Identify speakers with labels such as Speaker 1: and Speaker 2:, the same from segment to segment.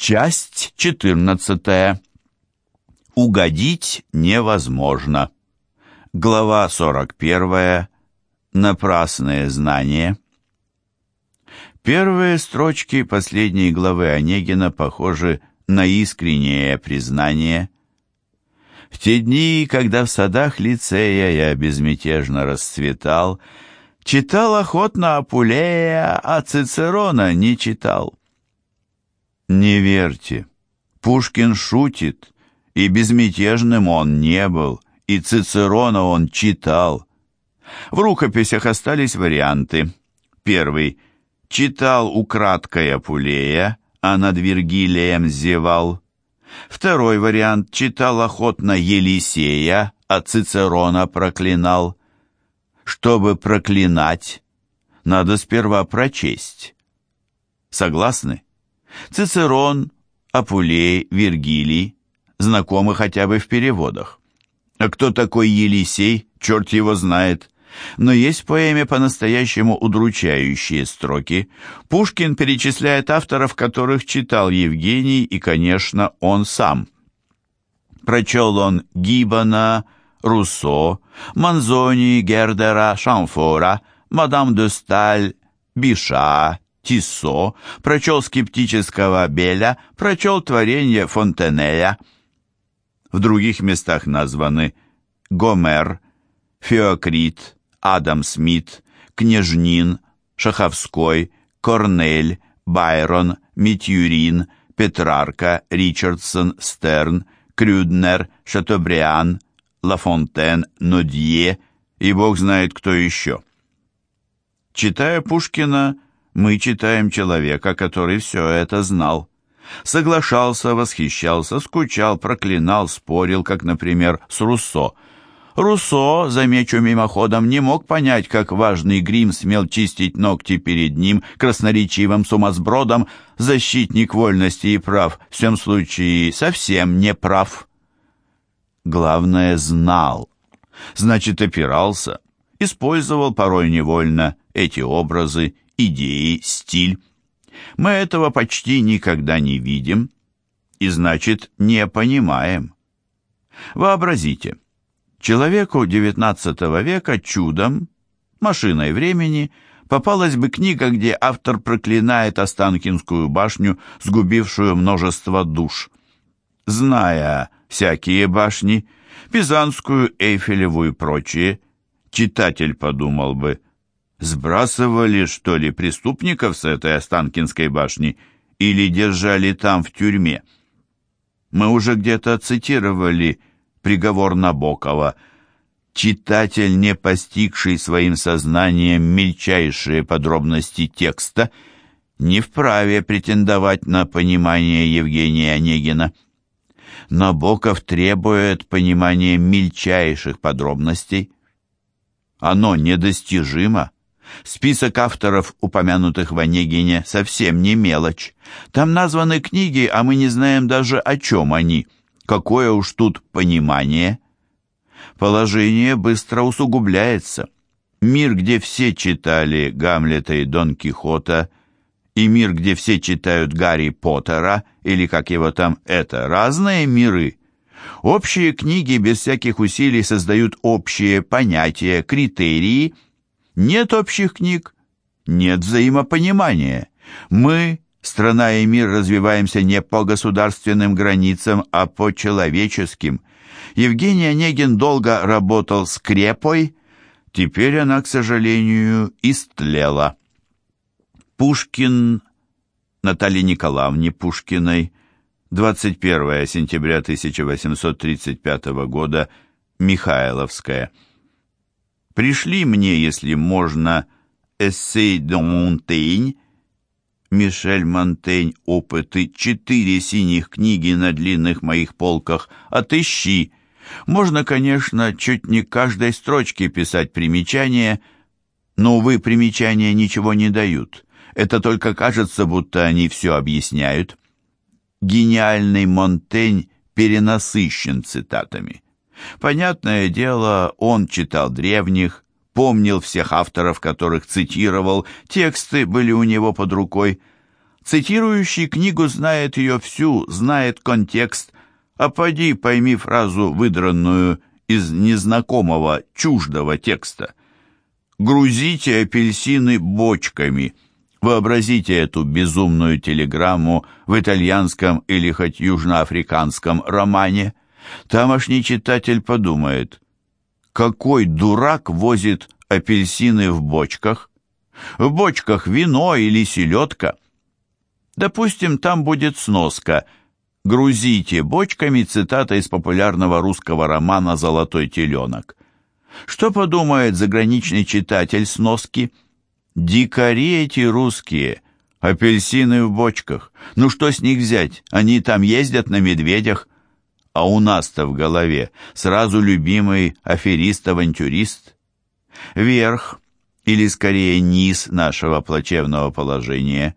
Speaker 1: Часть 14. Угодить невозможно. Глава 41. Напрасное знание. Первые строчки последней главы Онегина похожи на искреннее признание. В те дни, когда в садах лицея я безмятежно расцветал, читал охотно Апулея, а Цицерона не читал. Не верьте. Пушкин шутит, и безмятежным он не был, и Цицерона он читал. В рукописях остались варианты. Первый. Читал украдкой Апулея, а над Вергилием зевал. Второй вариант. Читал охотно Елисея, а Цицерона проклинал. Чтобы проклинать, надо сперва прочесть. Согласны? Цицерон, Апулей, Вергилий знакомы хотя бы в переводах. А кто такой Елисей, черт его знает. Но есть в поэме по-настоящему удручающие строки. Пушкин перечисляет авторов, которых читал Евгений и, конечно, он сам. Прочел он Гиббона, Руссо, Манзони, Гердера, Шамфора, Мадам де Сталь, Биша, Тиссо, прочел скептического Беля, прочел творение Фонтенея. В других местах названы Гомер, Феокрит, Адам Смит, Княжнин, Шаховской, Корнель, Байрон, Митюрин, Петрарка, Ричардсон, Стерн, Крюднер, Шатобриан, Лафонтен, Нодье и бог знает кто еще. Читая Пушкина, мы читаем человека, который все это знал. Соглашался, восхищался, скучал, проклинал, спорил, как, например, с Руссо. Руссо, замечу мимоходом, не мог понять, как важный грим смел чистить ногти перед ним, красноречивым сумасбродом, защитник вольности и прав, в всем случае совсем не прав. Главное, знал. Значит, опирался, использовал порой невольно эти образы идеи, стиль. Мы этого почти никогда не видим и, значит, не понимаем. Вообразите, человеку XIX века чудом, машиной времени, попалась бы книга, где автор проклинает Останкинскую башню, сгубившую множество душ. Зная всякие башни, Пизанскую, Эйфелеву и прочие, читатель подумал бы – Сбрасывали, что ли, преступников с этой Останкинской башни или держали там в тюрьме? Мы уже где-то цитировали приговор Набокова. Читатель, не постигший своим сознанием мельчайшие подробности текста, не вправе претендовать на понимание Евгения Онегина. Набоков требует понимания мельчайших подробностей. Оно недостижимо. Список авторов, упомянутых в Онегине, совсем не мелочь. Там названы книги, а мы не знаем даже, о чем они. Какое уж тут понимание. Положение быстро усугубляется. Мир, где все читали Гамлета и Дон Кихота, и мир, где все читают Гарри Поттера, или как его там, это разные миры. Общие книги без всяких усилий создают общие понятия, критерии – нет общих книг, нет взаимопонимания. Мы, страна и мир, развиваемся не по государственным границам, а по человеческим. Евгений Онегин долго работал с крепой, теперь она, к сожалению, истлела. Пушкин Наталье Николаевне Пушкиной 21 сентября 1835 года Михайловская Пришли мне, если можно, Essais de Montaigne, Мишель Монтень, опыты, четыре синих книги на длинных моих полках, отыщи. Можно, конечно, чуть не каждой строчке писать примечания, но, увы, примечания ничего не дают. Это только кажется, будто они все объясняют. Гениальный Монтень перенасыщен цитатами. Понятное дело, он читал древних, помнил всех авторов, которых цитировал, тексты были у него под рукой. Цитирующий книгу знает ее всю, знает контекст, а поди пойми фразу, выдранную из незнакомого, чуждого текста. «Грузите апельсины бочками». Вообразите эту безумную телеграмму в итальянском или хоть южноафриканском романе. Тамошний читатель подумает, какой дурак возит апельсины в бочках? В бочках вино или селедка? Допустим, там будет сноска «Грузите бочками» цитата из популярного русского романа «Золотой теленок». Что подумает заграничный читатель сноски? Дикари эти русские, апельсины в бочках. Ну что с них взять? Они там ездят на медведях. А у нас-то в голове сразу любимый аферист-авантюрист. Верх, или скорее низ нашего плачевного положения.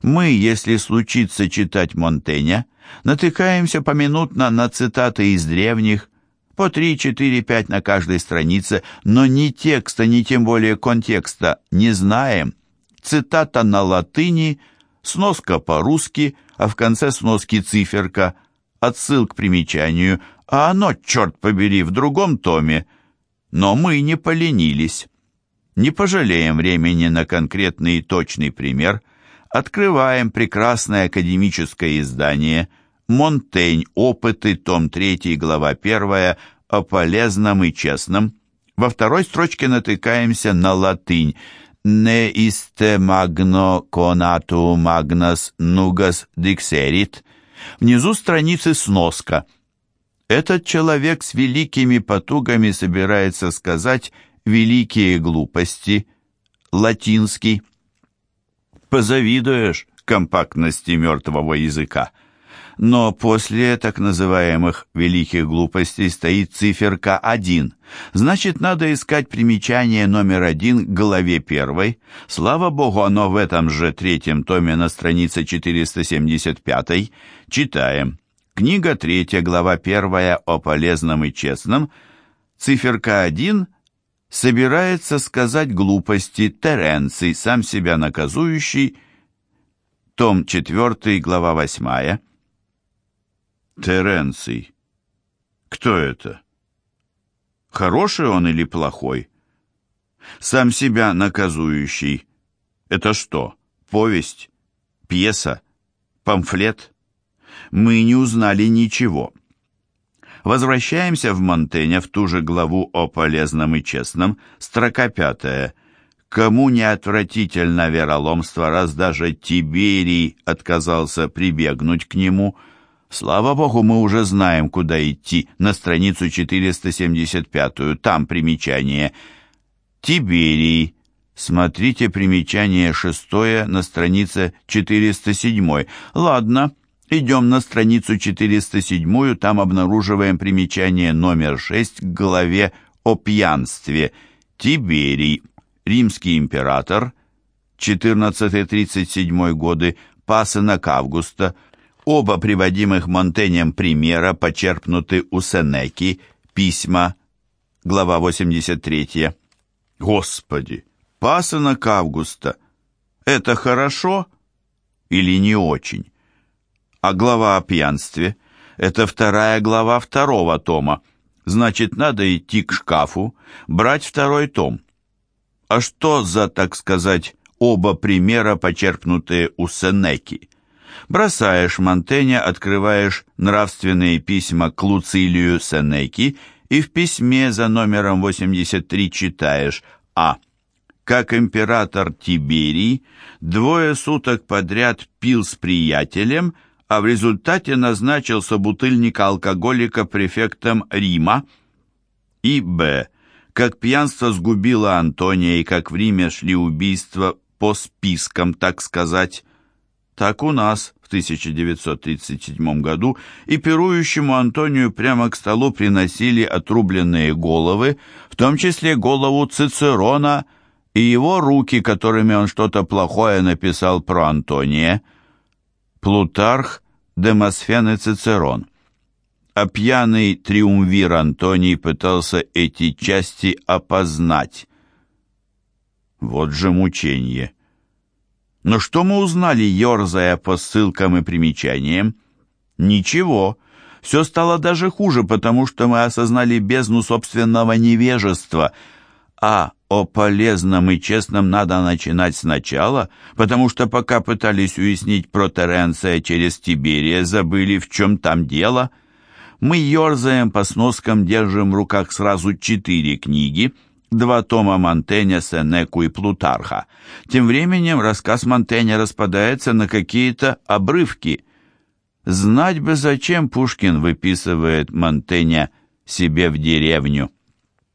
Speaker 1: Мы, если случится читать Монтэня, натыкаемся поминутно на цитаты из древних, по три, четыре, пять на каждой странице, но ни текста, ни тем более контекста не знаем. Цитата на латыни, сноска по-русски, а в конце сноски циферка, отсыл к примечанию, а оно, черт побери, в другом томе. Но мы не поленились. Не пожалеем времени на конкретный и точный пример. Открываем прекрасное академическое издание – Монтень. Опыты. Том 3. Глава 1. О полезном и честном. Во второй строчке натыкаемся на латынь. «Не iste magno conato magnas nugas dixerit». Внизу страницы сноска. Этот человек с великими потугами собирается сказать великие глупости. Латинский. Позавидуешь компактности мертвого языка. Но после так называемых «великих глупостей» стоит циферка 1. Значит, надо искать примечание номер один к главе первой. Слава богу, оно в этом же третьем томе на странице 475. Читаем. Книга третья, глава первая о полезном и честном. Циферка 1 собирается сказать глупости Теренций, сам себя наказующий. Том 4, глава 8. Теренций. Кто это? Хороший он или плохой? Сам себя наказующий. Это что, повесть? Пьеса? Памфлет? Мы не узнали ничего. Возвращаемся в Монтеня в ту же главу о полезном и честном, строка пятая. Кому не отвратительно вероломство, раз даже Тиберий отказался прибегнуть к нему – Слава богу, мы уже знаем, куда идти, на страницу 475, там примечание. Тиберий. Смотрите примечание шестое на странице 407. Ладно, идем на страницу 407, там обнаруживаем примечание номер 6 к главе о пьянстве. Тиберий, римский император, 14-37 годы, пасынок Августа, Оба приводимых Монтенем примера почерпнуты у Сенеки, письма, глава 83. Господи, пасынок Августа, это хорошо или не очень? А глава о пьянстве – это вторая глава второго тома. Значит, надо идти к шкафу, брать второй том. А что за, так сказать, оба примера, почерпнутые у Сенеки? Бросаешь Монтэня, открываешь нравственные письма к Луцилию Сенеки и в письме за номером 83 читаешь А. Как император Тиберий двое суток подряд пил с приятелем, а в результате назначил собутыльника-алкоголика префектом Рима. И Б. Как пьянство сгубило Антония и как в Риме шли убийства по спискам, так сказать. Так у нас в 1937 году и пирующему Антонию прямо к столу приносили отрубленные головы, в том числе голову Цицерона и его руки, которыми он что-то плохое написал про Антония. Плутарх, Демосфен и Цицерон. А пьяный триумвир Антоний пытался эти части опознать. Вот же мучение. Но что мы узнали, ерзая по ссылкам и примечаниям? Ничего. Все стало даже хуже, потому что мы осознали бездну собственного невежества. А о полезном и честном надо начинать сначала, потому что пока пытались уяснить про Теренция через Тиберия, забыли, в чем там дело. Мы ерзаем по сноскам, держим в руках сразу четыре книги — два тома Монтэня, Сенеку и Плутарха. Тем временем рассказ Монтэня распадается на какие-то обрывки. Знать бы, зачем Пушкин выписывает Монтэня себе в деревню.